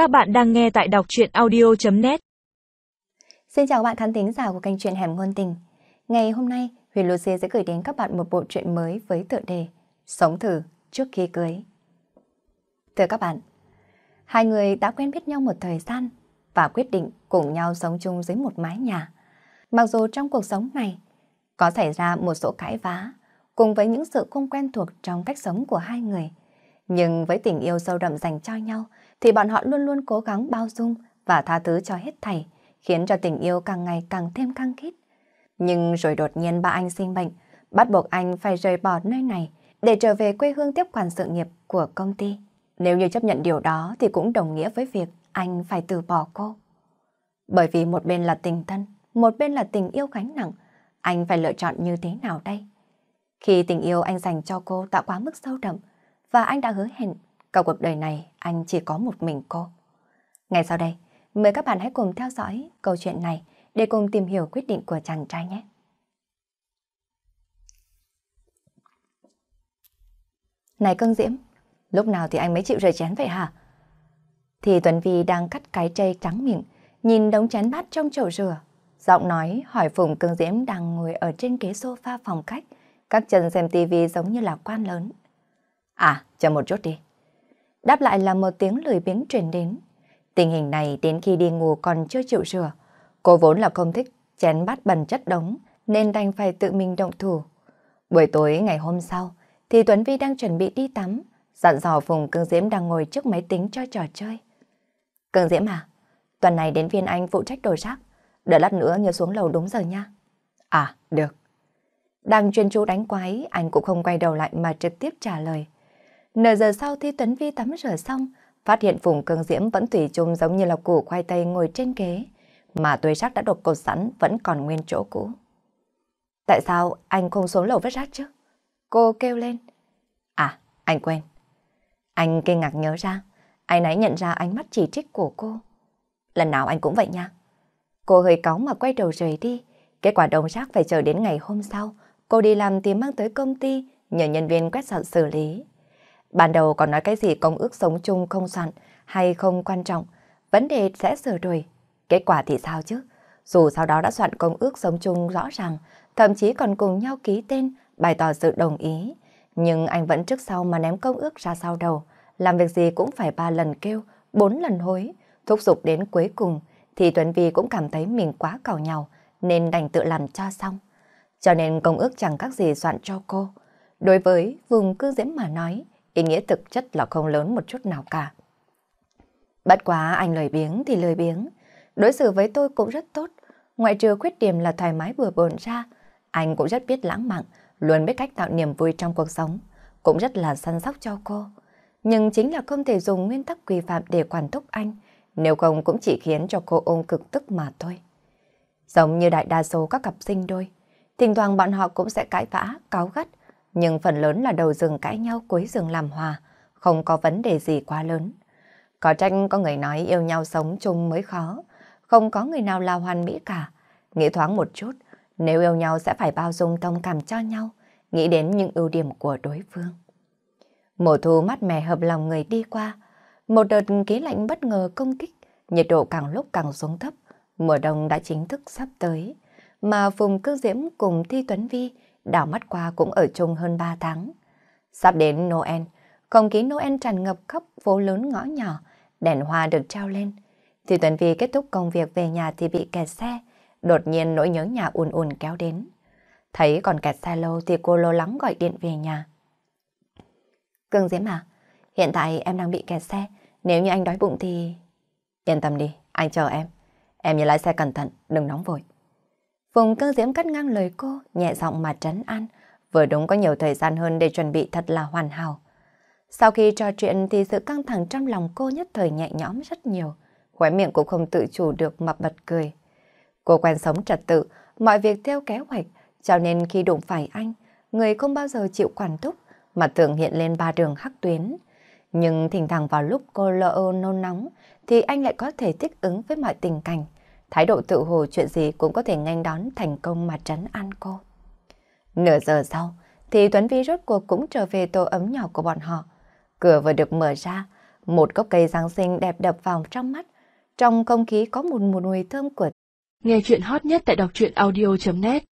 Các bạn đang nghe tại đọc truyện audio.net Xin chào các bạn khán thính giả của kênh truyện Hẻm Ngôn Tình. Ngày hôm nay, Huyền Lucy sẽ gửi đến các bạn một bộ truyện mới với tựa đề Sống thử trước khi cưới. Thưa các bạn, hai người đã quen biết nhau một thời gian và quyết định cùng nhau sống chung dưới một mái nhà. Mặc dù trong cuộc sống này có xảy ra một số cãi vã cùng với những sự không quen thuộc trong cách sống của hai người, nhưng với tình yêu sâu đậm dành cho nhau thì bọn họ luôn luôn cố gắng bao dung và tha thứ cho hết thảy, khiến cho tình yêu càng ngày càng thêm căng khít. Nhưng rồi đột nhiên ba anh sinh bệnh, bắt buộc anh phải rời bỏ nơi này để trở về quê hương tiếp quản sự nghiệp của công ty. Nếu như chấp nhận điều đó thì cũng đồng nghĩa với việc anh phải từ bỏ cô. Bởi vì một bên là tình thân, một bên là tình yêu gánh nặng, anh phải lựa chọn như thế nào đây? Khi tình yêu anh dành cho cô đã quá mức sâu đậm, và anh đã hứa hẹn cả cuộc đời này anh chỉ có một mình cô. Ngay sau đây, mời các bạn hãy cùng theo dõi câu chuyện này để cùng tìm hiểu quyết định của chàng trai nhé. Này cưng diễm, lúc nào thì anh mới chịu rời chén vậy hả? Thì Tuấn Vi đang cắt cái chây trắng miệng, nhìn đống chén bát trong chậu rửa. Giọng nói hỏi Phùng cưng diễm đang ngồi ở trên ghế sofa phòng khách, các chân xem tivi giống như là quan lớn. À, chờ một chút đi. Đáp lại là một tiếng lười biếng truyền đến. Tình hình này đến khi đi ngủ còn chưa chịu rửa. Cô vốn là không thích chén bát bẩn chất đống nên đành phải tự mình động thủ. Buổi tối ngày hôm sau thì Tuấn Vi đang chuẩn bị đi tắm. Dặn dò Phùng Cương Diễm đang ngồi trước máy tính cho trò chơi. Cương Diễm à, tuần này đến viên anh phụ trách đồ rác. Đợi lát nữa nhớ xuống lầu đúng giờ nha. À, được. Đang chuyên chú đánh quái, anh cũng không quay đầu lại mà trực tiếp trả lời. Nửa giờ sau khi Tuấn Vi tắm rửa xong, phát hiện Phùng Cương Diễm vẫn tùy chung giống như là củ khoai tây ngồi trên ghế, mà túi sắc đã đột cột sẵn vẫn còn nguyên chỗ cũ. Tại sao anh không xuống lầu vứt rác chứ? Cô kêu lên. À, anh quên. Anh kinh ngạc nhớ ra, anh ấy nhận ra ánh mắt chỉ trích của cô. Lần nào anh cũng vậy nha. Cô hơi cáu mà quay đầu rời đi. Kết quả đồng rác phải chờ đến ngày hôm sau. Cô đi làm thì mang tới công ty, nhờ nhân viên quét dọn xử lý. Ban đầu còn nói cái gì công ước sống chung không soạn hay không quan trọng, vấn đề sẽ sửa đổi. Kết quả thì sao chứ? Dù sau đó đã soạn công ước sống chung rõ ràng, thậm chí còn cùng nhau ký tên, bày tỏ sự đồng ý. Nhưng anh vẫn trước sau mà ném công ước ra sau đầu, làm việc gì cũng phải ba lần kêu, bốn lần hối, thúc giục đến cuối cùng thì Tuấn Vi cũng cảm thấy mình quá cào nhau nên đành tự làm cho xong. Cho nên công ước chẳng các gì soạn cho cô. Đối với vùng cư diễm mà nói, ý nghĩa thực chất là không lớn một chút nào cả. Bất quá anh lời biếng thì lời biếng, đối xử với tôi cũng rất tốt, ngoại trừ khuyết điểm là thoải mái bừa bộn ra, anh cũng rất biết lãng mạn, luôn biết cách tạo niềm vui trong cuộc sống, cũng rất là săn sóc cho cô. Nhưng chính là không thể dùng nguyên tắc quy phạm để quản thúc anh, nếu không cũng chỉ khiến cho cô ôm cực tức mà thôi. Giống như đại đa số các cặp sinh đôi, thỉnh thoảng bọn họ cũng sẽ cãi vã, cáu gắt, nhưng phần lớn là đầu rừng cãi nhau cuối rừng làm hòa, không có vấn đề gì quá lớn. Có tranh có người nói yêu nhau sống chung mới khó, không có người nào là hoàn mỹ cả. Nghĩ thoáng một chút, nếu yêu nhau sẽ phải bao dung thông cảm cho nhau, nghĩ đến những ưu điểm của đối phương. Mùa thu mát mẻ hợp lòng người đi qua, một đợt khí lạnh bất ngờ công kích, nhiệt độ càng lúc càng xuống thấp, mùa đông đã chính thức sắp tới. Mà Phùng Cư Diễm cùng Thi Tuấn Vi đảo mắt qua cũng ở chung hơn 3 tháng. Sắp đến Noel, không khí Noel tràn ngập khắp phố lớn ngõ nhỏ, đèn hoa được treo lên. Thì Tuấn Vi kết thúc công việc về nhà thì bị kẹt xe, đột nhiên nỗi nhớ nhà ùn ùn kéo đến. Thấy còn kẹt xe lâu thì cô lo lắng gọi điện về nhà. Cương Diễm à, hiện tại em đang bị kẹt xe, nếu như anh đói bụng thì... Yên tâm đi, anh chờ em. Em nhớ lái xe cẩn thận, đừng nóng vội. Phùng cơ diễm cắt ngang lời cô, nhẹ giọng mà trấn an, vừa đúng có nhiều thời gian hơn để chuẩn bị thật là hoàn hảo. Sau khi trò chuyện thì sự căng thẳng trong lòng cô nhất thời nhẹ nhõm rất nhiều, khóe miệng cũng không tự chủ được mà bật cười. Cô quen sống trật tự, mọi việc theo kế hoạch, cho nên khi đụng phải anh, người không bao giờ chịu quản thúc, mà thường hiện lên ba đường hắc tuyến. Nhưng thỉnh thoảng vào lúc cô lỡ nôn nóng, thì anh lại có thể thích ứng với mọi tình cảnh thái độ tự hồ chuyện gì cũng có thể nhanh đón thành công mà trấn an cô. Nửa giờ sau, thì Tuấn Vi rốt cuộc cũng trở về tổ ấm nhỏ của bọn họ. Cửa vừa được mở ra, một gốc cây Giáng sinh đẹp đập vào trong mắt. Trong không khí có một mùi thơm của Nghe chuyện hot nhất tại đọc truyện audio.net